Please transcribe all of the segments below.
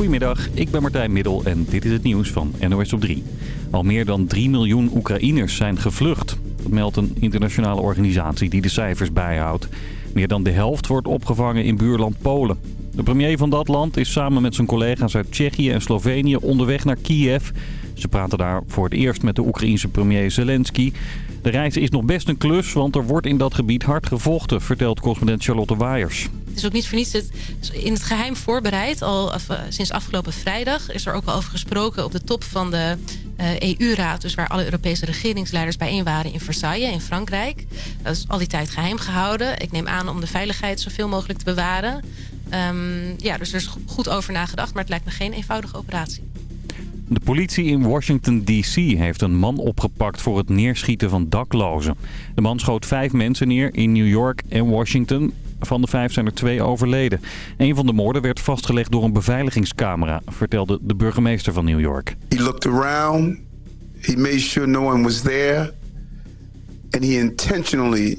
Goedemiddag, ik ben Martijn Middel en dit is het nieuws van NOS op 3. Al meer dan 3 miljoen Oekraïners zijn gevlucht. Dat meldt een internationale organisatie die de cijfers bijhoudt. Meer dan de helft wordt opgevangen in buurland Polen. De premier van dat land is samen met zijn collega's uit Tsjechië en Slovenië onderweg naar Kiev. Ze praten daar voor het eerst met de Oekraïense premier Zelensky. De reis is nog best een klus, want er wordt in dat gebied hard gevochten, vertelt correspondent Charlotte Waaiers. Het is ook niet voor niets het in het geheim voorbereid. Al af, sinds afgelopen vrijdag is er ook al over gesproken op de top van de EU-raad. Dus waar alle Europese regeringsleiders bijeen waren in Versailles in Frankrijk. Dat is al die tijd geheim gehouden. Ik neem aan om de veiligheid zoveel mogelijk te bewaren. Um, ja, dus er is goed over nagedacht, maar het lijkt me geen eenvoudige operatie. De politie in Washington D.C. heeft een man opgepakt voor het neerschieten van daklozen. De man schoot vijf mensen neer in New York en Washington. Van de vijf zijn er twee overleden. Een van de moorden werd vastgelegd door een beveiligingscamera, vertelde de burgemeester van New York. He looked around, he made sure no one was there, and he intentionally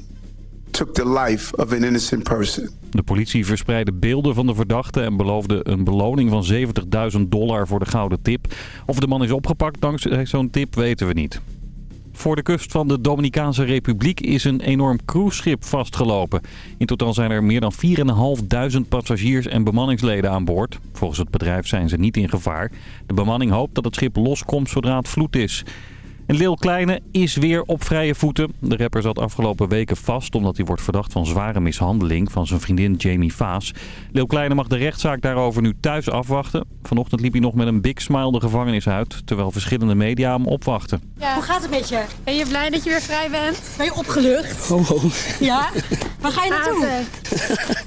took the life of an innocent person. De politie verspreidde beelden van de verdachte en beloofde een beloning van 70.000 dollar voor de gouden tip. Of de man is opgepakt dankzij zo'n tip weten we niet. Voor de kust van de Dominicaanse Republiek is een enorm cruiseschip vastgelopen. In totaal zijn er meer dan 4.500 passagiers en bemanningsleden aan boord. Volgens het bedrijf zijn ze niet in gevaar. De bemanning hoopt dat het schip loskomt zodra het vloed is. En Lil Kleine is weer op vrije voeten. De rapper zat afgelopen weken vast omdat hij wordt verdacht van zware mishandeling van zijn vriendin Jamie Vaas. Lil Kleine mag de rechtszaak daarover nu thuis afwachten. Vanochtend liep hij nog met een big smile de gevangenis uit, terwijl verschillende media hem opwachten. Hoe gaat het met je? Ben je blij dat je weer vrij bent? Ben je opgelucht? Ho, ho. Ja? Waar ga je naartoe?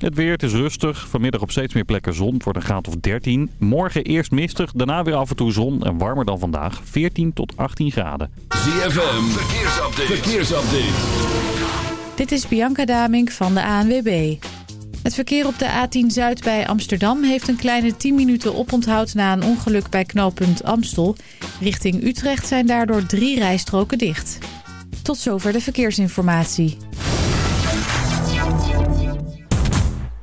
Het weer, het is rustig. Vanmiddag op steeds meer plekken zon. Het wordt een graad of 13. Morgen eerst mistig, daarna weer af en toe zon en warmer dan vandaag. 14 tot 18 graden. ZFM, verkeersupdate. verkeersupdate. Dit is Bianca Damink van de ANWB. Het verkeer op de A10 Zuid bij Amsterdam heeft een kleine 10 minuten oponthoud na een ongeluk bij knooppunt Amstel. Richting Utrecht zijn daardoor drie rijstroken dicht. Tot zover de verkeersinformatie.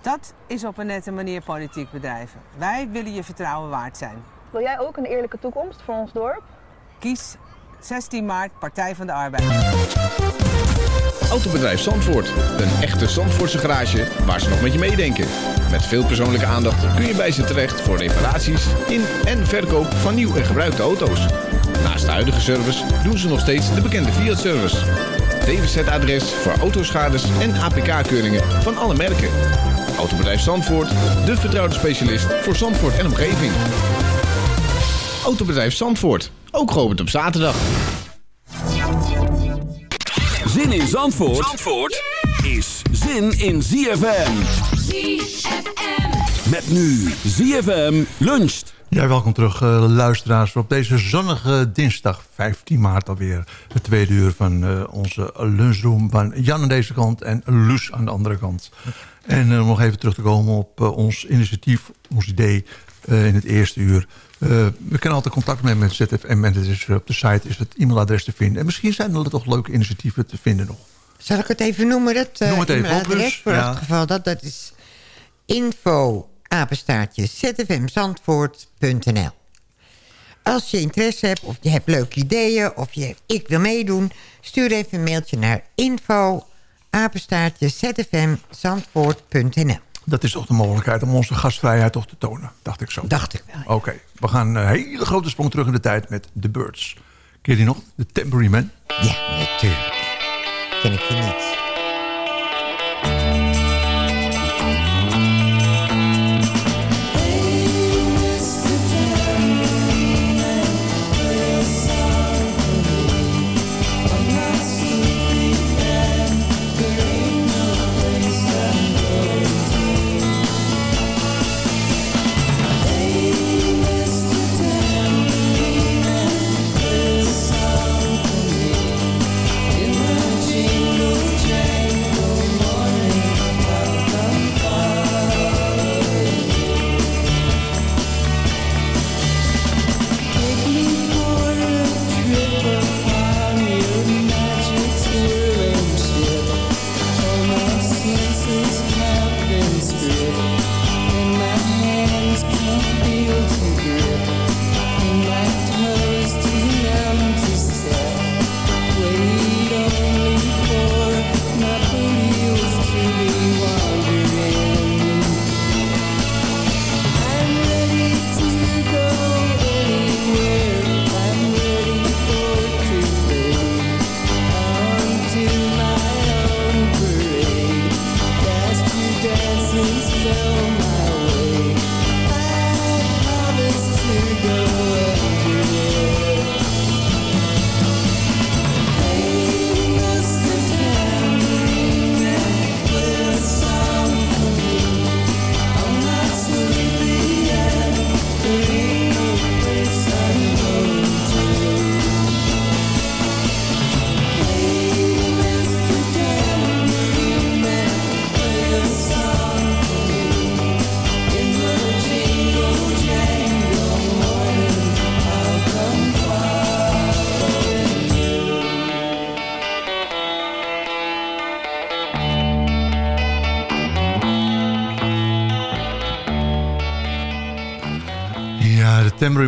Dat is op een nette manier politiek bedrijven. Wij willen je vertrouwen waard zijn. Wil jij ook een eerlijke toekomst voor ons dorp? Kies 16 maart Partij van de Arbeid. Autobedrijf Zandvoort. Een echte Zandvoortse garage waar ze nog met je meedenken. Met veel persoonlijke aandacht kun je bij ze terecht voor reparaties in en verkoop van nieuw en gebruikte auto's. Naast de huidige service doen ze nog steeds de bekende Fiat-service. DWZ-adres voor autoschades en APK-keuringen van alle merken. Autobedrijf Zandvoort, de vertrouwde specialist voor Zandvoort en omgeving. Autobedrijf Zandvoort, ook geopend op zaterdag. Zin in Zandvoort, Zandvoort is zin in ZFM. ZFM. Met nu ZFM luncht. Ja, welkom terug uh, luisteraars op deze zonnige dinsdag 15 maart alweer. Het tweede uur van uh, onze lunchroom van Jan aan deze kant en Luus aan de andere kant. En uh, om nog even terug te komen op ons initiatief, ons idee in het eerste uur. we kunnen altijd contact nemen met ZFM en het is, op de site is het e-mailadres te vinden. En misschien zijn er toch leuke initiatieven te vinden nog. Zal ik het even noemen, dat Noem het even op, dus, voor ja. het geval dat, dat is info apenstaartje zfmzandvoort.nl Als je interesse hebt of je hebt leuke ideeën of je ik wil meedoen... stuur even een mailtje naar info apenstaartje zfmzandvoort.nl Dat is toch de mogelijkheid om onze gastvrijheid toch te tonen, dacht ik zo. Dacht ik wel. Oké, we gaan een hele grote sprong terug in de tijd met The Birds. Ken je die nog? De Tambourine Man? Ja, natuurlijk. Ken ik die niet.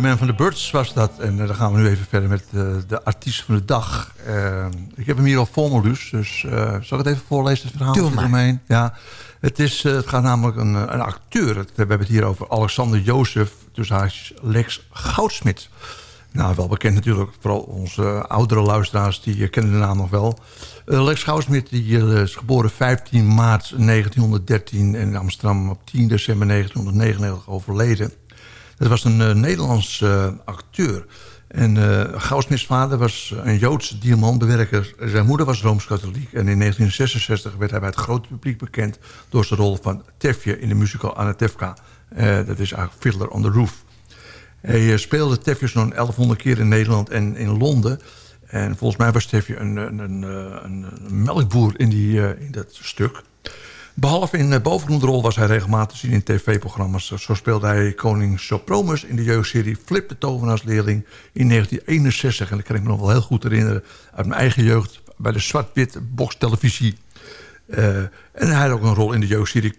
Man van de Birds was dat. En eh, dan gaan we nu even verder met eh, de artiest van de dag. Eh, ik heb hem hier al voor me dus. Dus eh, zal ik het even voorlezen, het verhaal? Doe maar. Ja, het, is, het gaat namelijk een, een acteur. We hebben het hier over Alexander Jozef, dus hij is Lex Goudsmit. Nou, wel bekend natuurlijk. Vooral onze oudere luisteraars, die kennen de naam nog wel. Lex Goudsmit die, is geboren 15 maart 1913 in Amsterdam op 10 december 1999 overleden. Het was een uh, Nederlands uh, acteur. En uh, vader was een Joodse diamantbewerker. Zijn moeder was Rooms-Katholiek. En in 1966 werd hij bij het grote publiek bekend... door zijn rol van Tefje in de musical Anatevka. Dat is eigenlijk Fiddler on the Roof. Hij speelde Tefje zo'n 1100 keer in Nederland en in Londen. En volgens mij was Tefje een, een, een melkboer in, die, in dat stuk... Behalve in de bovengrondrol was hij regelmatig te zien in tv-programma's. Zo speelde hij koning Sopromus in de jeugdserie Flip de Tovenaarsleerling in 1961. En dat kan ik me nog wel heel goed herinneren uit mijn eigen jeugd... bij de zwart-wit boxtelevisie. Uh, en hij had ook een rol in de jeugdserie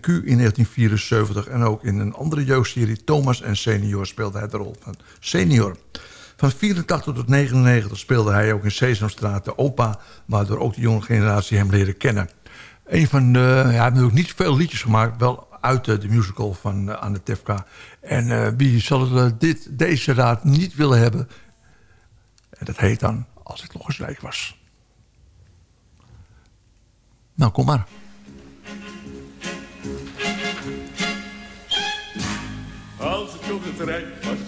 Q in 1974. En ook in een andere jeugdserie Thomas en Senior speelde hij de rol van senior. Van 84 tot 99 speelde hij ook in Sesamstraat de opa... waardoor ook de jonge generatie hem leren kennen... Een van de, ja, hij heeft natuurlijk niet veel liedjes gemaakt, wel uit de, musical van uh, Anne Tefka. En uh, wie zal uh, dit, deze raad niet willen hebben? En dat heet dan Als ik nog eens rijk was. Nou, kom maar. Als ik nog eens rijk was.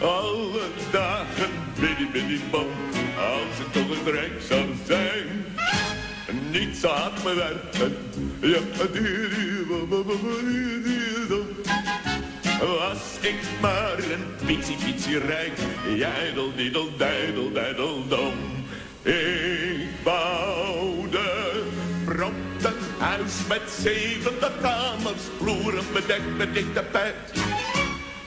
Alle dagen biddy biddy bom rijk zou zijn. Niets aan me werken, ja, was ik maar een pitsie pitsie rijk, jijdel diedel dijdel dijdel dom. Ik bouwde prompt een huis met zeventig kamers, vloeren bedekt met dik tapijt.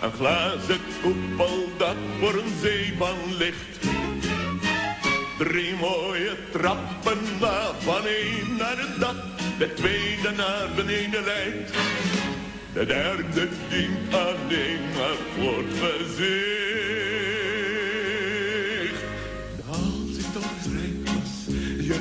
Een glazen koepeldak voor een zee van licht. Drie mooie trappen waarvan één naar het dak, de tweede naar beneden leidt. De derde dient alleen maar voor gezicht. Als ik toch rijk was, ja,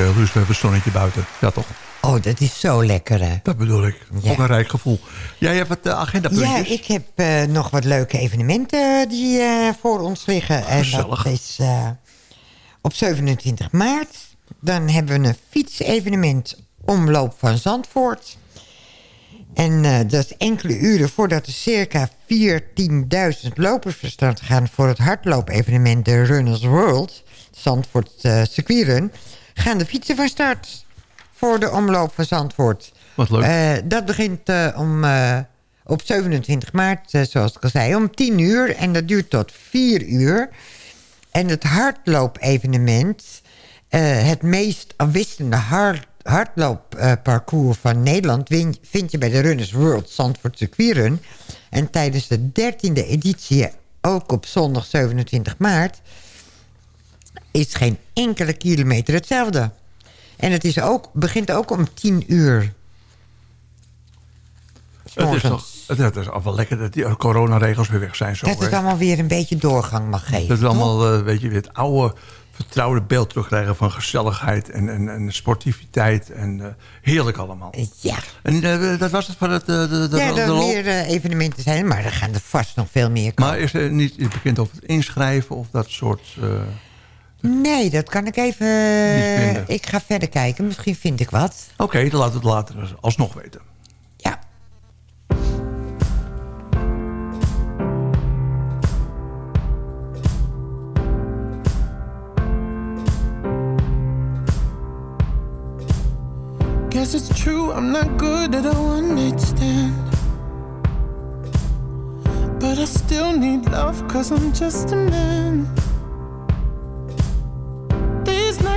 Uh, we hebben een zonnetje buiten. Ja, toch? Oh, dat is zo lekker, hè? Dat bedoel ik. Ja. Ook een rijk gevoel. Jij hebt wat uh, agendapuntjes? Ja, ik heb uh, nog wat leuke evenementen die uh, voor ons liggen. Gezellig. En dat is op 27 maart. Dan hebben we een fietsevenement Omloop van Zandvoort. En dat is enkele uren voordat er circa 14.000 lopers verstand gaan... voor het hardloopevenement de Runners World... Zandvoort uh, circuitrun... gaan de fietsen van start voor de omloop van Zandvoort. Wat leuk. Uh, dat begint uh, om, op 27 maart, zoals ik al zei, om 10 uur. En dat duurt tot 4 uur. En het hardloopevenement, het meest afwisselende hard, hardloopparcours van Nederland... vind je bij de Runners World Zandvoort circuitrun. En tijdens de 13e editie, ook op zondag 27 maart is geen enkele kilometer hetzelfde. En het is ook, begint ook om tien uur. Het is, toch, het is al wel lekker dat die coronaregels weer weg zijn. Zo, dat het allemaal weer een beetje doorgang mag geven. Dat we allemaal uh, weet je, weer het oude vertrouwde beeld terugkrijgen van gezelligheid en, en, en sportiviteit. En uh, heerlijk allemaal. Ja. En uh, dat was het van het... De, de, ja, er meer evenementen zijn, maar er gaan er vast nog veel meer komen. Maar is er niet bekend over het inschrijven of dat soort... Nee, dat kan ik even... Eh, ik ga verder kijken. Misschien vind ik wat. Oké, dan laten we het later alsnog weten. Ja. Guess it's true, I'm not good at all one-night stand But I still need love, cause I'm just a man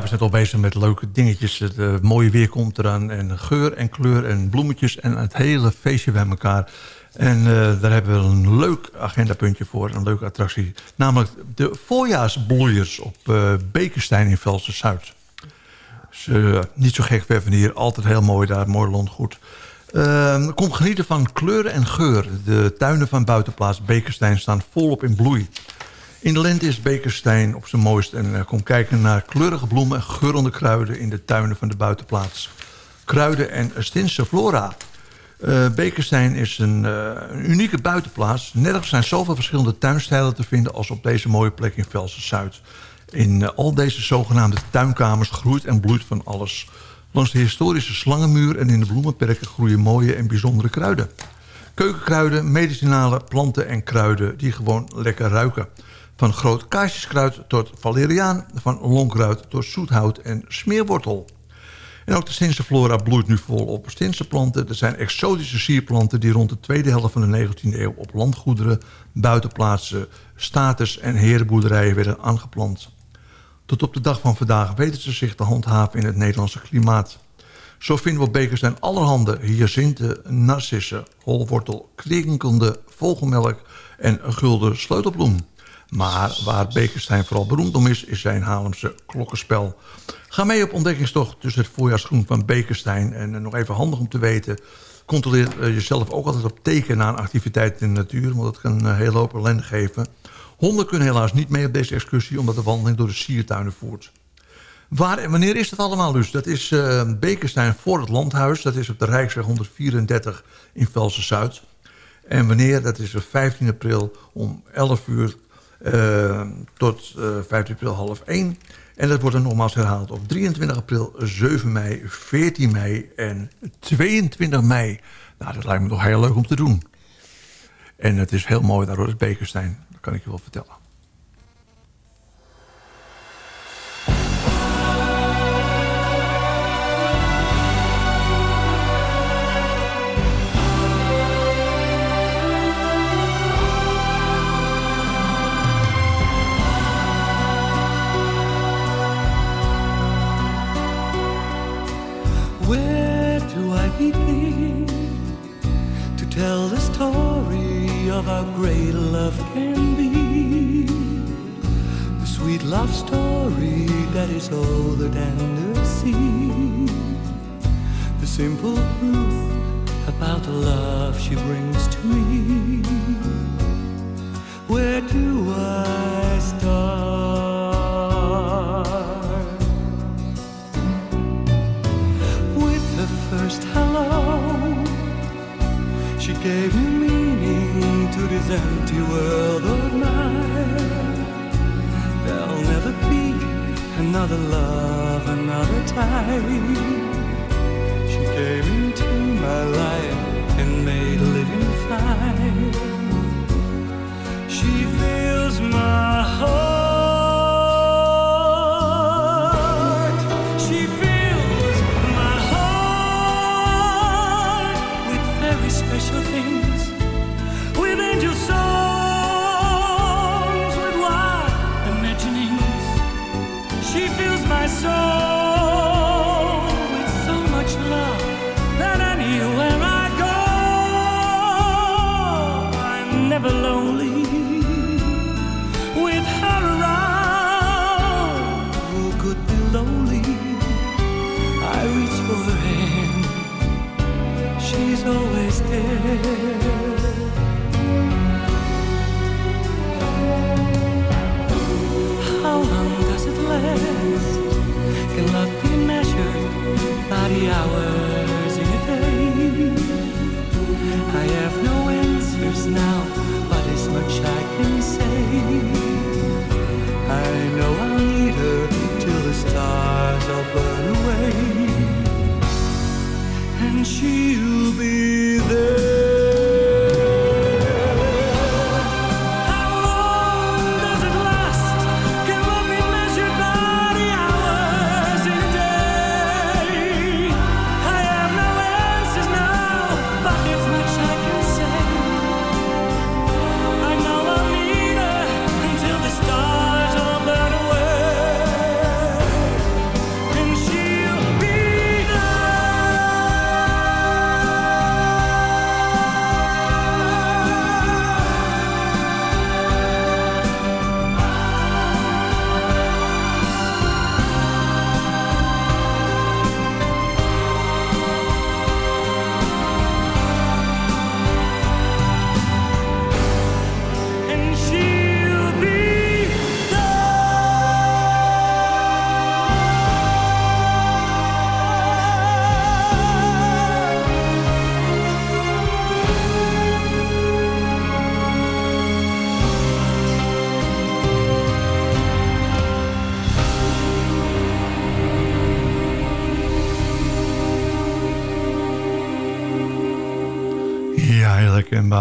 we zijn al bezig met leuke dingetjes. Het eh, mooie weer komt eraan. En geur en kleur en bloemetjes. En het hele feestje bij elkaar. En eh, daar hebben we een leuk agendapuntje voor. Een leuke attractie. Namelijk de voorjaarsbloeiers op eh Bekenstein in Velsen-Zuid. Dus, niet zo gek ver van hier. Altijd heel mooi daar. Mooi landgoed. Eh, kom genieten van kleuren en geur. De tuinen van buitenplaats Bekenstein staan volop in bloei. In de lente is Bekenstein op zijn mooist en eh, kom kijken naar kleurige bloemen en geurende kruiden in de tuinen van de buitenplaats. Kruiden en Stinse flora. Eh Bekenstein is een, eh, een unieke buitenplaats. Nergens zijn zoveel verschillende tuinstijlen te vinden als op deze mooie plek in Velsen-Zuid. In al deze zogenaamde tuinkamers groeit en bloeit van alles. Langs de historische slangenmuur en in de bloemenperken groeien mooie en bijzondere kruiden. Keukenkruiden, medicinale planten en kruiden die gewoon lekker ruiken. Van groot kaarsjeskruid tot valeriaan, van lonkruid tot zoethout en smeerwortel. En ook de Stinse flora bloeit nu vol op Stinse planten. Er zijn exotische sierplanten die rond de tweede helft van de 19e eeuw... op landgoederen, buitenplaatsen, status en herenboerderijen werden aangeplant. Tot op de dag van vandaag weten ze zich te handhaven in het Nederlandse klimaat. Zo vinden we op Bekenstein allerhande hyacinten, narcissen, holwortel, krinkende vogelmelk en gulden sleutelbloem. Maar waar Bekenstein vooral beroemd om is, is zijn Haarlemse klokkenspel. Ga mee op ontdekkingstocht tussen het voorjaarsgroen van Bekenstein. En eh, nog even handig om te weten, controleer eh, jezelf ook altijd op teken na een activiteit in de natuur. Want dat kan een hele hoop ellende geven. Honden kunnen helaas niet mee op deze excursie, omdat de wandeling door de siertuinen voert. Waar en wanneer is dat allemaal dus? Dat is uh, Bekenstein voor het Landhuis. Dat is op de Rijksweg 134 in Velsen-Zuid. En wanneer? Dat is op 15 april om 11 uur tot uh, 15 april half 1. En dat wordt dan nogmaals herhaald op 23 april, 7 mei, 14 mei en 22 mei. Nou, dat lijkt me toch heel leuk om te doen. En het is heel mooi daar hoor, het Bekenstein. Dat kan ik je wel vertellen.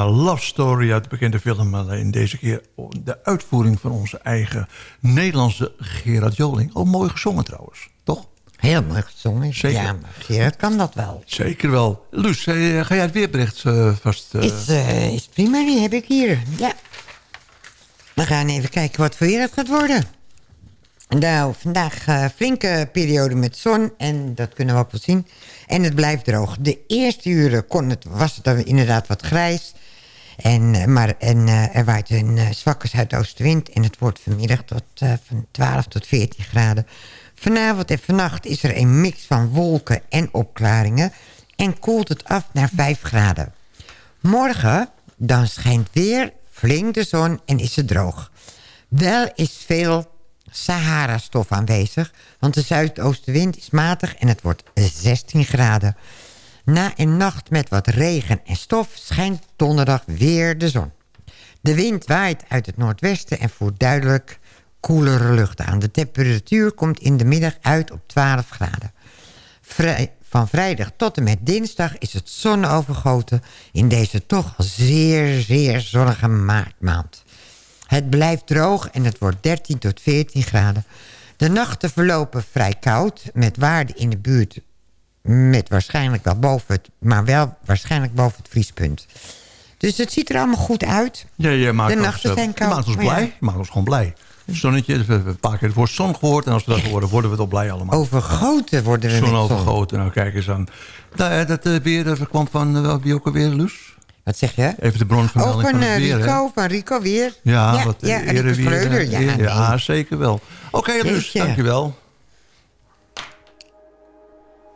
Love Story uit de bekende film. Alleen deze keer de uitvoering van onze eigen Nederlandse Gerard Joling. Oh, mooi gezongen trouwens, toch? Heel mooi gezongen. Zeker. Ja, maar Gerard kan dat wel. Zeker wel. Luus, eh, ga jij het weerbericht eh, vast... eh, Is, eh, is prima, die heb ik hier. Ja. We gaan even kijken wat voor weer het gaat worden. Nou, vandaag eh flinke periode met zon. En dat kunnen we ook wel zien. En het blijft droog. De eerste uren kon het, was het dan inderdaad wat grijs. En, eh, maar, en eh, er waait een eh, zwakke zuidoostenwind. En het wordt vanmiddag tot, van 12 tot 14 graden. Vanavond en vannacht is er een mix van wolken en opklaringen. En koelt het af naar 5 graden. Morgen dan schijnt weer flink de zon en is het droog. Wel is veel Sahara-stof aanwezig, want de zuidoostenwind is matig en het wordt 16 graden. Na een nacht met wat regen en stof schijnt donderdag weer de zon. De wind waait uit het noordwesten en voert duidelijk koelere lucht aan. De temperatuur komt in de middag uit op 12 graden. Van vrijdag tot en met dinsdag is het zonovergoten... in deze toch zeer, zeer zonnige maartmaand. Het blijft droog en het wordt 13 tot 14 graden. De nachten verlopen vrij koud... met waarden in de buurt met waarschijnlijk wel boven het... maar wel waarschijnlijk boven het vriespunt. Dus het ziet er allemaal goed uit. Ja, je maakt, de ons, nachten eh, zijn je maakt ons ja. blij. Je maakt ons gewoon blij. Zonnetje, we hebben een paar keer het woord zon gehoord. En als we dat horen, worden we toch blij allemaal. Overgoten worden we Zon overgoten, nou kijk eens aan. Nou, ja, dat eh, weer dat kwam van eh, wie ook alweer, Luus? Wat zeg je? Even de bronvermelding Oh, van, van het eh, weer, hè? Rico, van Rico weer. Ja, wat ja, ja, Rico Schreuder, ja, ja, nee. zeker wel. Oké, Luus, Jeetje. dankjewel.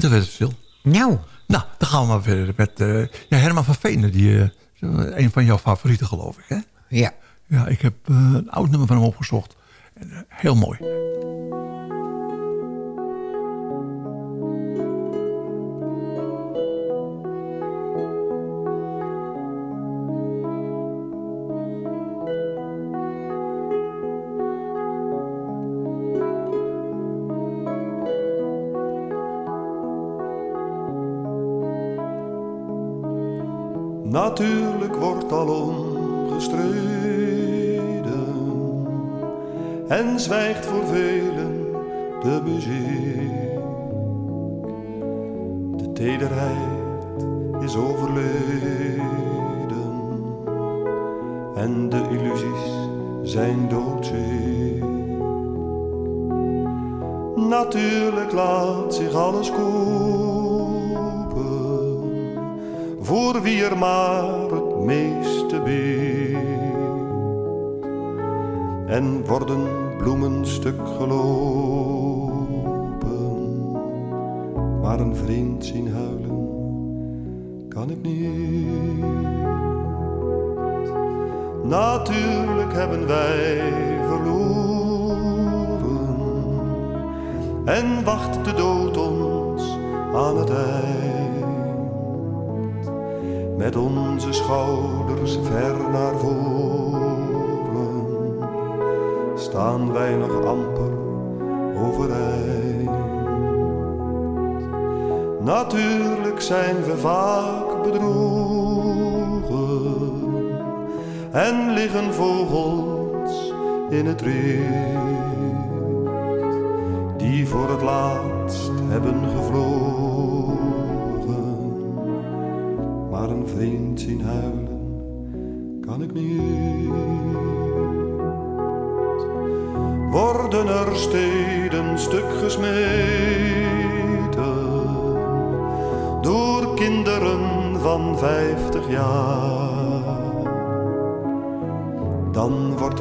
en toen werd het stil. Nou. Nou, dan gaan we maar verder met eh, ja, Herman van Venen. Die, eh, een van jouw favorieten, geloof ik, hè? Ja. Ja, ik heb eh, een oud nummer van hem opgezocht. En, heel mooi. Natuurlijk wordt al omgestreden en zwijgt voor velen de muziek. De tederheid is overleden en de illusies zijn doodziek. Natuurlijk laat zich alles kopen voor wie er maar het meeste biedt. En worden bloemen stuk gelopen, maar een vriend zien huilen kan ik niet. Natuurlijk hebben wij verloren en wacht de dood ons aan het eind met onze schouders ver naar voren, staan wij nog amper overeind. Natuurlijk zijn we vaak bedrogen en liggen vogels in het riet die voor het laatst hebben gevlogen,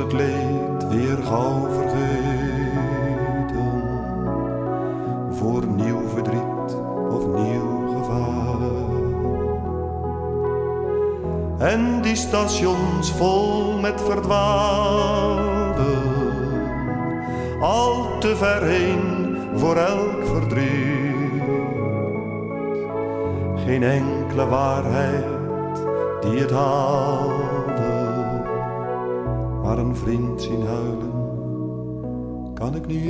Dan wordt het leed weer vergeten voor nieuw verdriet of nieuw gevaar. En die stations vol met verdwaalden, al te ver heen voor elk verdriet geen enkele waarheid die het haalde. Maar een vriend zien huilen kan ik niet.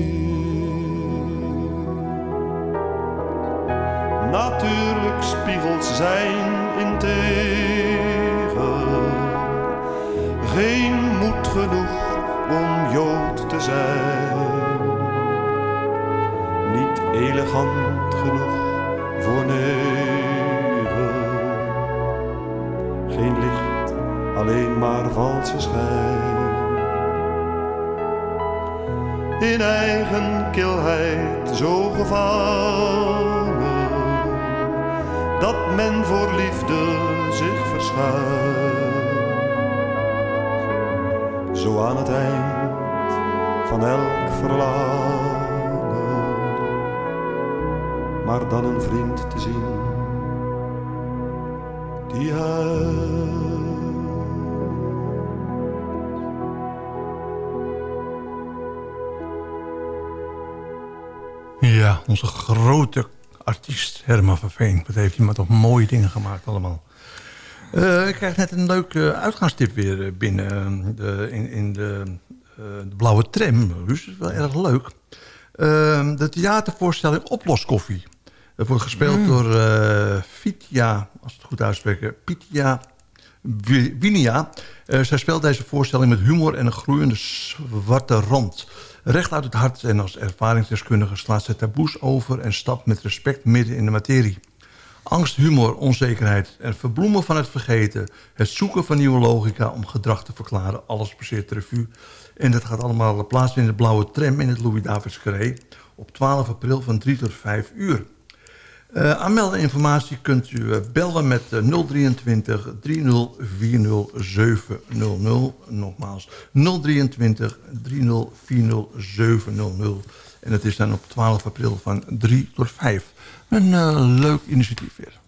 Natuurlijk spiegelt zijn in tegen. Geen moed genoeg om Jood te zijn. Niet elegant genoeg voor negen. Geen licht, alleen maar valse schijn. In eigen kilheid zo gevangen, dat men voor liefde zich verschuilt. Zo aan het eind van elk verlangen maar dan een vriend te zien die huilt. Onze grote artiest Herman van Veen. Wat heeft hij maar toch mooie dingen gemaakt allemaal. Eh, ik krijg net een leuke uitgangstip weer eh, binnen eh, de, in, in de, eh, de blauwe tram. Dus dat is wel erg leuk. Eh, de theatervoorstelling Oploskoffie. Dat wordt gespeeld Mm. door eh Fitia, als het goed uitspreken, Pitia Wi- Winia. Eh, zij speelt deze voorstelling met humor en een groeiende zwarte rand. Recht uit het hart en als ervaringsdeskundige slaat zij taboes over... en stapt met respect midden in de materie. Angst, humor, onzekerheid en verbloemen van het vergeten... het zoeken van nieuwe logica om gedrag te verklaren... alles passeert de revue. En dat gaat allemaal plaatsvinden in de blauwe tram in het Louis-Davids Carré... op 12 april van 3 tot 5 uur. Uh, aanmelden informatie kunt u uh, bellen met uh, 023 3040 700. Nogmaals, 023 3040 700. En het is dan op 12 april van 3 tot 5. Een leuk initiatief weer.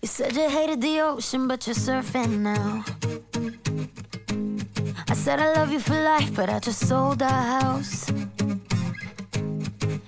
You said you hated the ocean, but you're surfing now. I said I love you for life, but I just sold our house.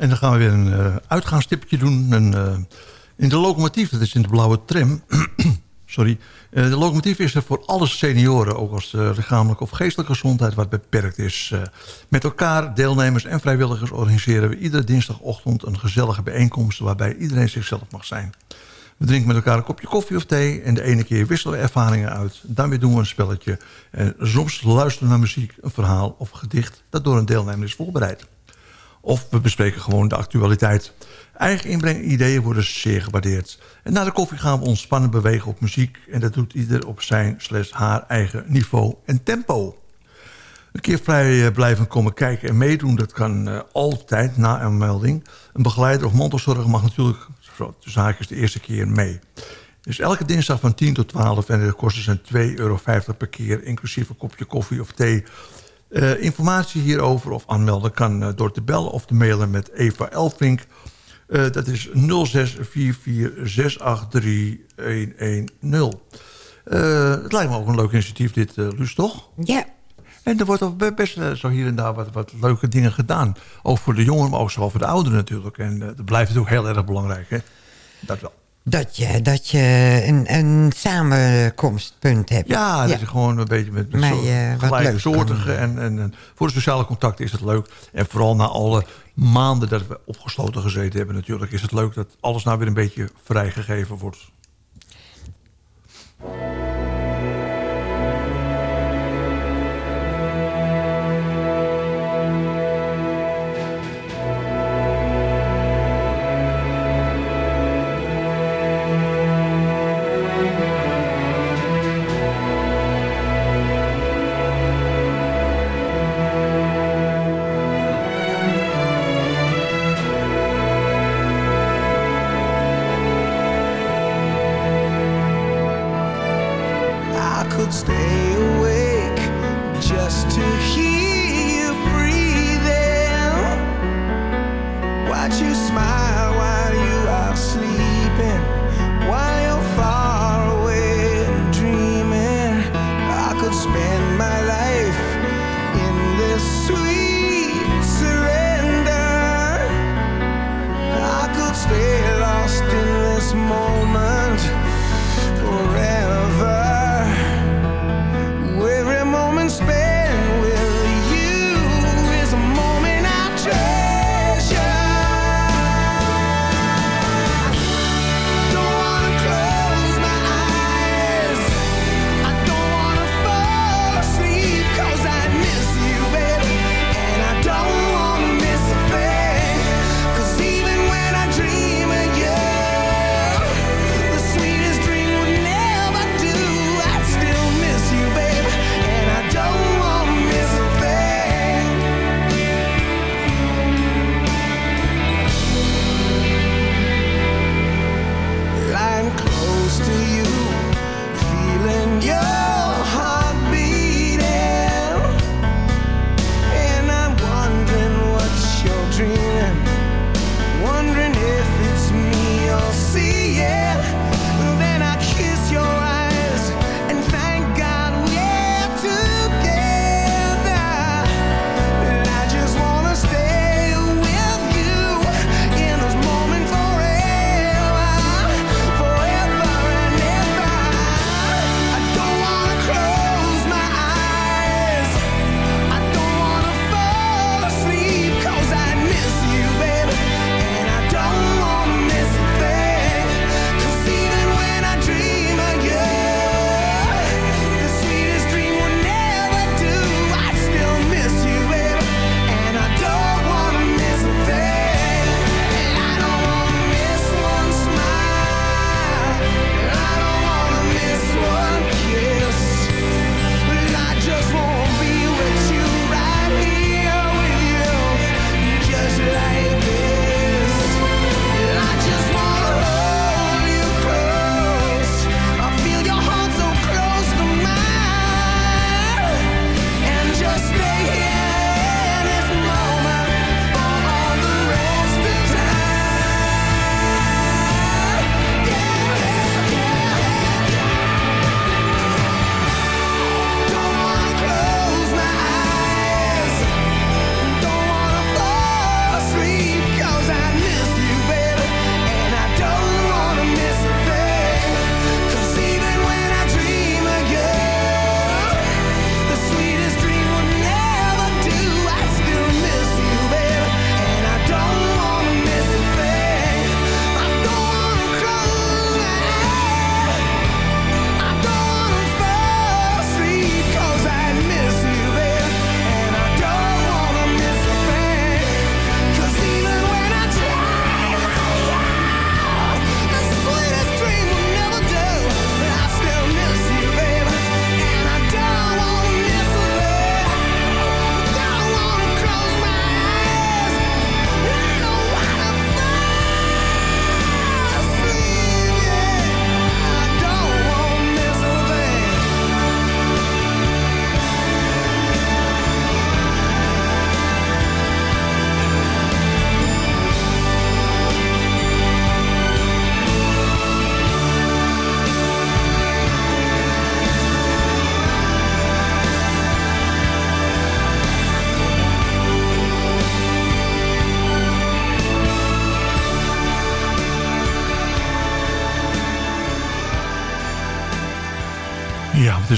En dan gaan we weer een uh, uitgaanstipje doen. Uh, in de locomotief, dat is in de blauwe tram... sorry. Uh, de locomotief is er voor alle senioren... ook als de lichamelijke of geestelijke gezondheid wat beperkt is. met elkaar, deelnemers en vrijwilligers... organiseren we iedere dinsdagochtend een gezellige bijeenkomst... waarbij iedereen zichzelf mag zijn. We drinken met elkaar een kopje koffie of thee... en de ene keer wisselen we ervaringen uit. Weer doen we een spelletje. En soms luisteren we naar muziek, een verhaal of gedicht... dat door een deelnemer is voorbereid. Of we bespreken gewoon de actualiteit. Eigen inbreng en ideeën worden zeer gewaardeerd. En na de koffie gaan we ontspannen bewegen op muziek... en dat doet ieder op zijn slash haar eigen niveau en tempo. Een keer vrij blijven komen kijken en meedoen... dat kan uh, altijd na een melding. Een begeleider of mantelzorger mag natuurlijk... zaak is de eerste keer mee. Dus elke dinsdag van 10 tot 12 en de kosten zijn 2,50 euro per keer... inclusief een kopje koffie of thee... Uh, informatie hierover of aanmelden kan uh, door te bellen of te mailen met Eva Elfrink. Uh, dat is 0644683110. het lijkt me ook een leuk initiatief dit, Luus, toch? Ja. En er wordt ook best zo hier en daar wat, wat leuke dingen gedaan. Ook voor de jongeren, maar ook voor de ouderen natuurlijk. En dat blijft natuurlijk heel erg belangrijk, hè? Dat wel. Dat je, dat je een, een samenkomstpunt hebt. Ja, dat je gewoon een beetje met, met uh, gelijksoortige. En, en, en, voor de sociale contacten is het leuk. En vooral na alle maanden dat we opgesloten gezeten hebben natuurlijk... is het leuk dat alles nou weer een beetje vrijgegeven wordt.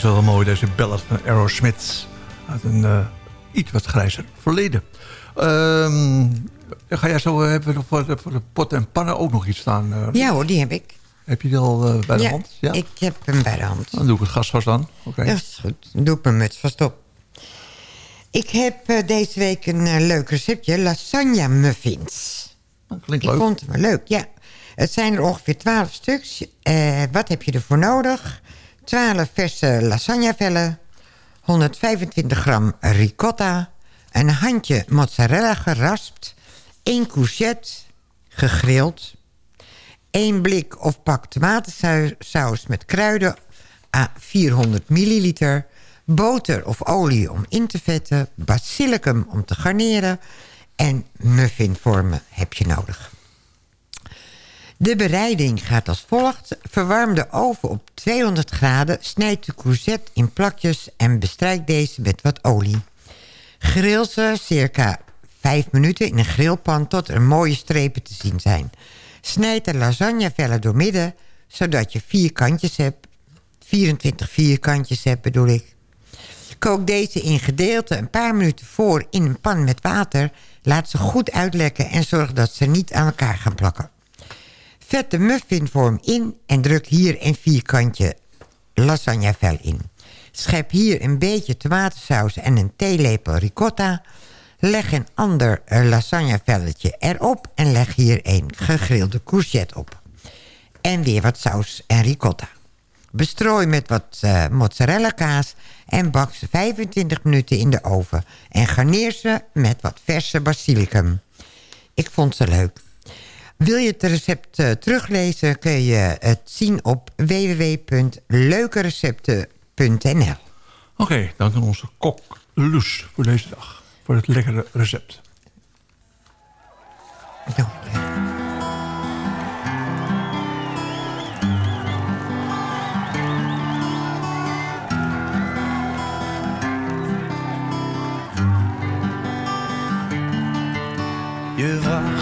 Ja, is wel mooi, deze ballad van Aerosmith. Uit een eh, iets wat grijzer verleden. Ehm, ga jij zo hebben we voor de, voor de pot en pannen ook nog iets staan? eh? Ja hoor, die heb ik. Heb je die al eh, bij de ja, hand? ik heb hem bij de hand. Dan doe ik het gas vast aan. Oké. Dat is goed. Dan doe ik mijn muts vast op. Ik heb eh, deze week een eh, leuk receptje. Lasagne muffins. Klinkt ik leuk. vond het wel leuk, ja. Het zijn er ongeveer 12 stuks. Eh, wat heb je ervoor nodig? 12 verse lasagnevellen. 125 gram ricotta. Een handje mozzarella geraspt. 1 courgette gegrild. 1 blik of pak tomatensaus met kruiden à 400 milliliter. Boter of olie om in te vetten. Basilicum om te garneren. En muffinvormen heb je nodig. De bereiding gaat als volgt. Verwarm de oven op 200 graden. Snijd de courgette in plakjes en bestrijk deze met wat olie. Grill ze circa 5 minuten in een grillpan tot er mooie strepen te zien zijn. Snijd de lasagnevellen door midden, zodat je vier kantjes hebt. 24 vierkantjes hebt bedoel ik. Kook deze in gedeelten een paar minuten voor in een pan met water. Laat ze goed uitlekken en zorg dat ze niet aan elkaar gaan plakken. Vet de muffinvorm in en druk hier een vierkantje lasagnevel in. Schep hier een beetje tomatensaus en een theelepel ricotta. Leg een ander eh, lasagnevelletje erop en leg hier een gegrilde courgette op. En weer wat saus en ricotta. Bestrooi met wat eh, mozzarella kaas en bak ze 25 minuten in de oven. En garneer ze met wat verse basilicum. Ik vond ze leuk. Wil je het recept eh, teruglezen kun je het zien op www.leukerecepten.nl Oké, dank aan onze kok Loes voor deze dag. Voor het lekkere recept. Je vraagt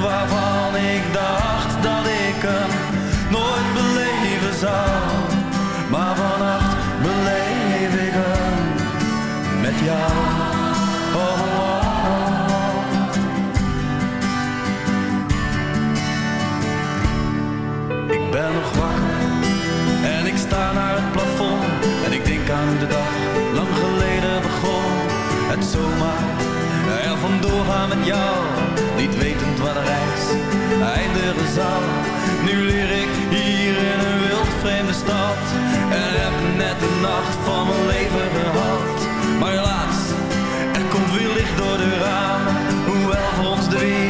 Waarvan ik dacht dat ik hem nooit beleven zou. Maar vannacht beleef ik hem met jou. Oh, oh, oh. Ik ben nog wakker en ik sta naar het plafond en ik denk aan de dag lang geleden begon. Het zomaar er vandoor gaan met jou, Nu leer ik hier in een wild vreemde stad. En heb net de nacht van mijn leven gehad. Maar helaas, er komt weer licht door de ramen, hoewel voor ons de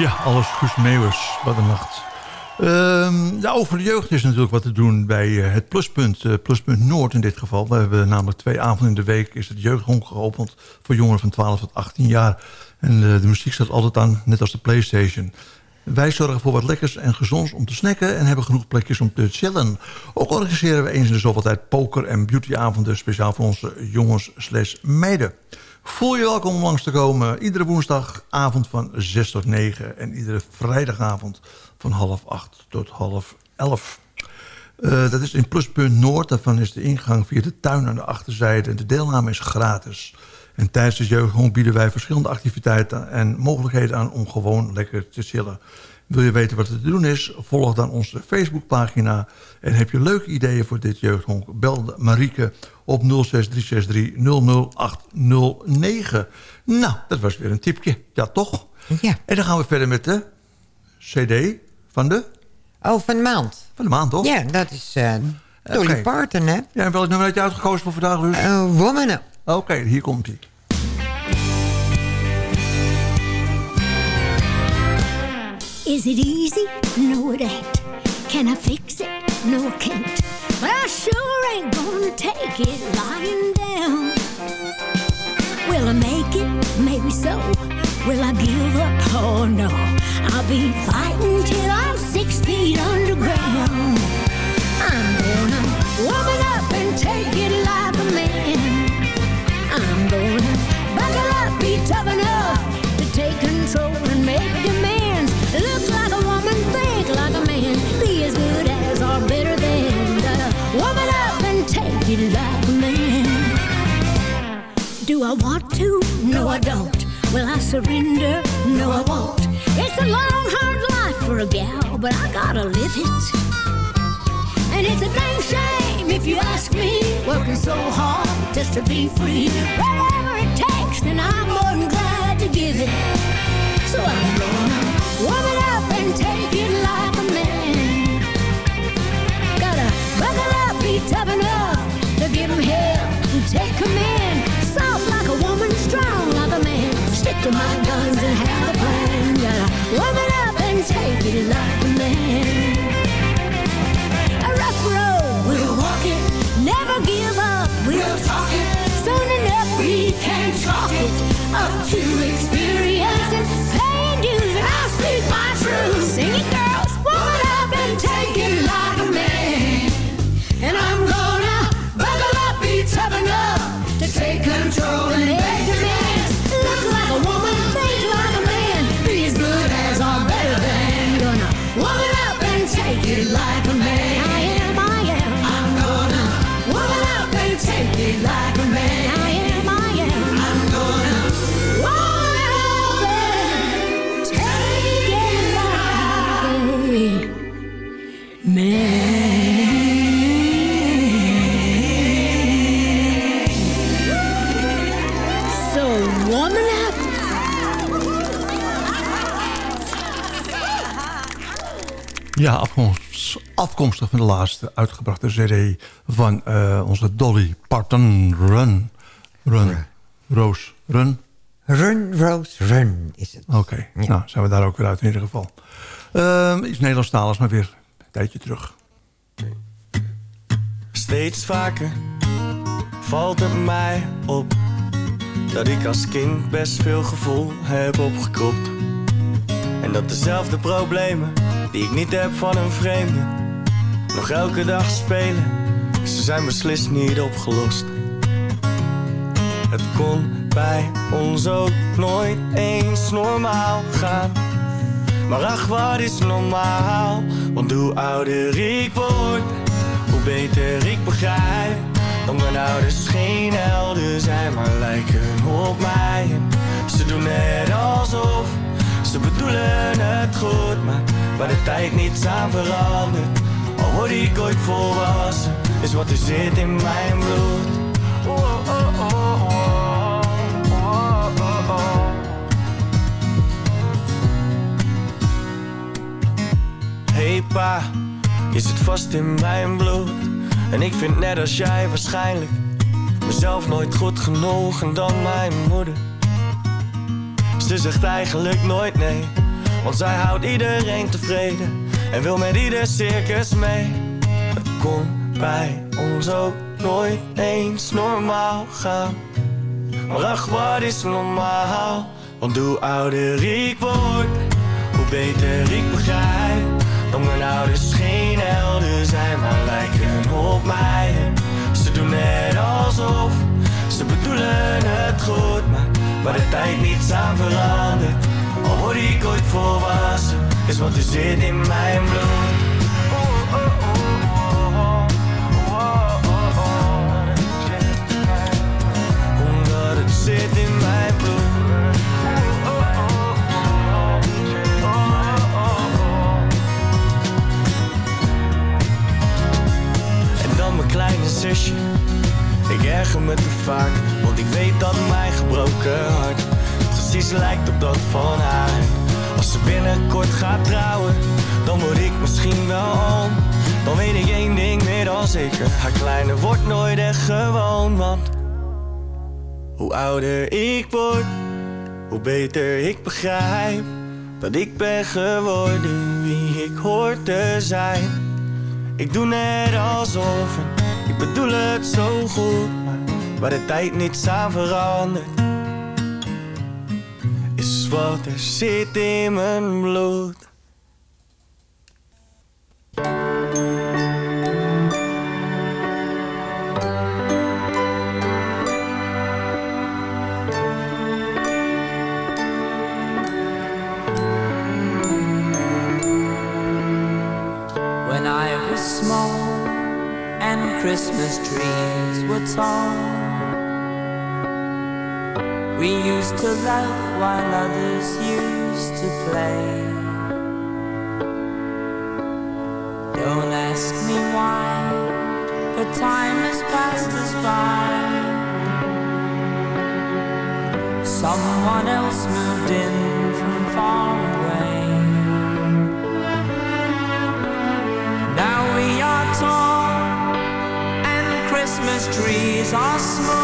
Ja, alles Guus Meeuwers. Wat een nacht. Ehm, ja, over de jeugd is natuurlijk wat te doen bij eh, het Pluspunt. eh, Pluspunt Noord in dit geval. We hebben namelijk twee avonden in de week... is het jeugdhonk geopend voor jongeren van 12 tot 18 jaar. En eh, de muziek staat altijd aan, net als de Playstation. Wij zorgen voor wat lekkers en gezonds om te snacken... en hebben genoeg plekjes om te chillen. Ook organiseren we eens in de zoveel tijd poker- en beautyavonden... speciaal voor onze jongens slash meiden. Voel je welkom om langs te komen. Iedere woensdagavond van 6 tot 9. En iedere vrijdagavond van half 8 tot half 11. Eh, dat is in Pluspunt Noord. Daarvan is de ingang via de tuin aan de achterzijde. En de deelname is gratis. En tijdens de jeugdhond bieden wij verschillende activiteiten... en mogelijkheden aan om gewoon lekker te chillen. Wil je weten wat er te doen is? Volg dan onze Facebookpagina. En heb je leuke ideeën voor dit jeugdhonk? Bel Marieke op 06363 00809. Nou, dat was weer een tipje. Ja, toch? Ja. En dan gaan we verder met de cd van de... Oh, van de maand. Van de maand, toch? Ja, dat is eh Dolly Oké. Parton, hè? Ja, en welk nummer had je uitgekozen voor vandaag, Luus? Uh, Woman Up. Oké, hier komt Is it easy? No, it ain't. Can I fix it? No, I can't. But I sure ain't gonna take it lying down. Will I make it? Maybe so. Will I give up? Oh no. I'll be fighting till I'm six feet underground. I'm gonna woman up and take it like a man. I'm gonna it like man. Do I want to? No, I don't. Will I surrender? No, I won't. It's a long, hard life for a gal, but I gotta live it. And it's a dang shame if you ask me, working so hard just to be free. Whatever it takes, then I'm more than glad to give it. So I'm gonna warm it up and take it like a man. Gotta buckle up, be tough enough to my guns and have a plan. Gotta warm it up and take it like a man. A rough road, we'll walk it. Never give up, we'll talk it. Soon enough, we can talk it. Up to experiences, paying dues, and I'll speak my truth. Sing it, girls. Warm it up and take it afkomstig van de laatste uitgebrachte cd van eh, onze Dolly Parton. Run. Run. Rose. Run. Run, Rose, run is het. Oké, nou zijn we daar ook weer uit in ieder geval. Ehm iets Nederlandstaligs, maar weer een tijdje terug. Steeds vaker valt het mij op dat ik als kind best veel gevoel heb opgekropt. En dat dezelfde problemen die ik niet heb van een vreemde, nog elke dag spelen, ze zijn beslist niet opgelost. Het kon bij ons ook nooit eens normaal gaan. Maar ach, wat is normaal? Want hoe ouder ik word, hoe beter ik begrijp. Dat mijn ouders geen helden zijn, maar lijken op mij. Ze doen net alsof ze bedoelen het goed, maar waar de tijd niets aan verandert. Word ik ooit volwassen, is wat er zit in mijn bloed. Oh, oh, oh. Hey pa, je zit vast in mijn bloed. En ik vind net als jij waarschijnlijk mezelf nooit goed genoeg en dan mijn moeder. Ze zegt eigenlijk nooit nee, want zij houdt iedereen tevreden en wil met ieder circus mee. Het kon bij ons ook nooit eens normaal gaan. Maar ach, wat is normaal? Want hoe ouder ik word, hoe beter ik begrijp. Dat mijn ouders geen helden zijn, maar lijken op mij. Ze doen net alsof ze bedoelen het goed, maar waar de tijd niets aan verandert. Al word ik ooit volwassen, is wat er zit in mijn bloed. Omdat het zit in mijn bloed. En dan mijn kleine zusje. Ik erger me te vaak, want ik weet dat mijn gebroken hart precies lijkt op dat van haar. Als ze binnenkort gaat trouwen, dan word ik misschien wel om. Dan weet ik één ding meer dan zeker, haar kleine wordt nooit echt gewoon, want hoe ouder ik word, hoe beter ik begrijp dat ik ben geworden wie ik hoor te zijn. Ik doe net alsof ik bedoel het zo goed, maar waar de tijd niets aan verandert, is wat er zit in mijn bloed. When I was small and Christmas trees were tall, we used to laugh while others used to play. Don't ask me why, but time has passed us by. Someone else moved in from far away. Now we are tall and Christmas trees are small,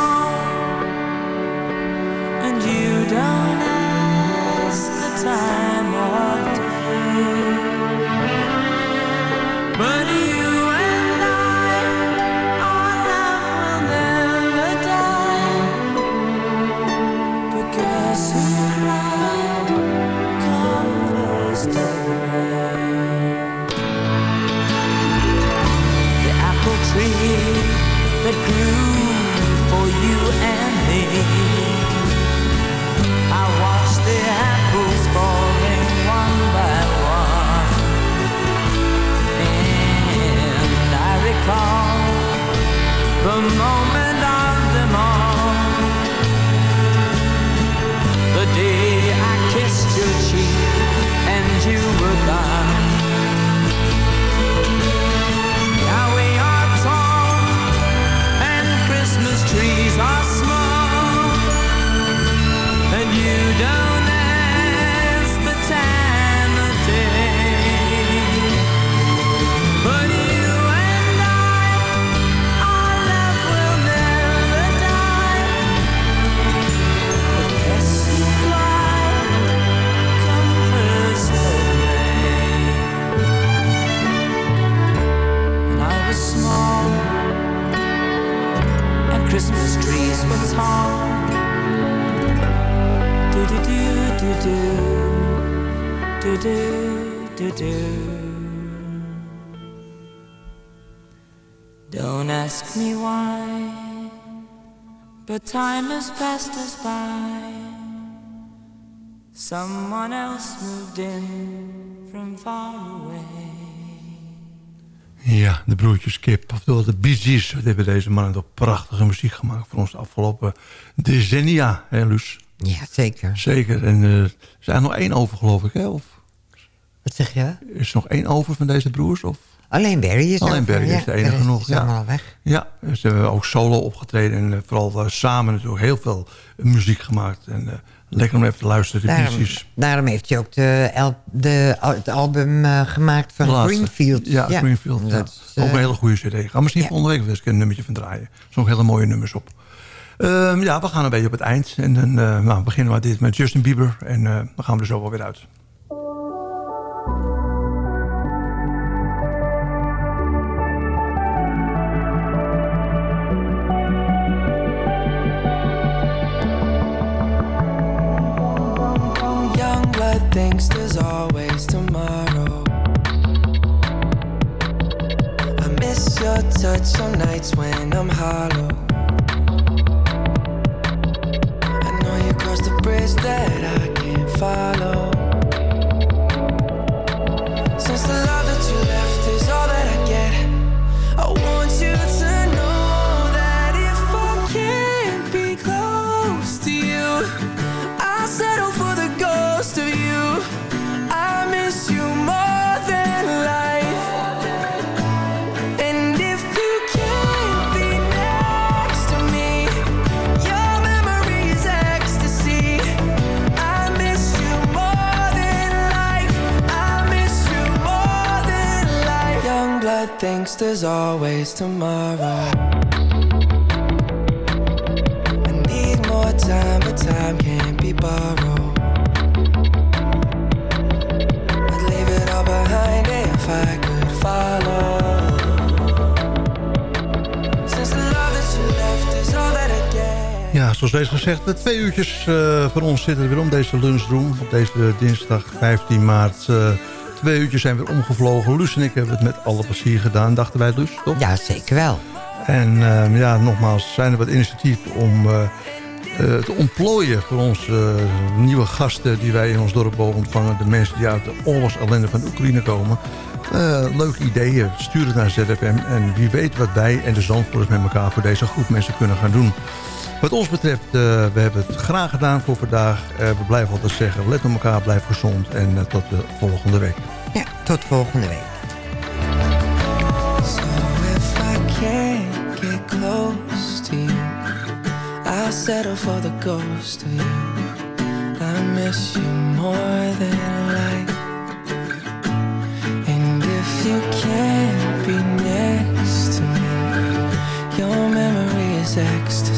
Ja, de broertjes Kip, oftewel de Bee Gees. Wat hebben deze mannen toch prachtige muziek gemaakt voor ons de afgelopen decennia, hè Luus? Ja, zeker. Zeker. En eh, er is eigenlijk nog één over, geloof ik, hè? Of, Wat zeg je? is er nog één over van deze broers? Of? Alleen Barry is Alleen over, Barry ja. is de enige rest nog. Ja. allemaal weg. Ja, ze hebben ook solo opgetreden en eh, vooral eh, samen natuurlijk heel veel muziek gemaakt. En eh, lekker om even te luisteren, de Daarom, daarom heeft hij ook de, de, het album eh, gemaakt van laatste. Greenfield. Ja, Greenfield. ja. Dat is, eh, ook een hele goede cd. Gaan we misschien ja. volgende week eens een nummertje van draaien. Er zijn ook hele mooie nummers op. Ehm, ja, we gaan een beetje op het eind. En dan eh, nou, beginnen we dit met Justin Bieber. En eh, dan gaan we er zo wel weer uit. Your touch on nights when I'm hollow. I know you crossed the bridge that I can't follow. Thinks there's always tomorrow. I need more time, but time can't be borrowed. I'd leave it all behind if I could follow. Since the love that left is all that I get. Ja, zoals deze gezegd, de twee uurtjes eh, voor ons zitten er weer om deze lunchroom. Op deze dinsdag 15 maart. eh, twee uurtjes zijn weer omgevlogen. Luus en ik hebben het met alle plezier gedaan. Dachten wij Luus, toch? Ja, zeker wel. En eh, ja, nogmaals, zijn er wat initiatieven om eh, eh, te ontplooien voor onze eh, nieuwe gasten die wij in ons dorp mogen ontvangen. De mensen die uit de oorlogsellende van de Oekraïne komen. Leuke ideeën, stuur het naar ZFM. En wie weet wat wij en de Zandvoorters met elkaar voor deze groep mensen kunnen gaan doen. Wat ons betreft, eh, we hebben het graag gedaan voor vandaag. Eh, we blijven altijd zeggen, let op elkaar, blijf gezond. En eh, tot de volgende week. Ja, tot volgende week. So if I can't get close to you, I'll settle for the ghost of you. I miss you more than life. And if you can't be next to me, your memory is ecstasy.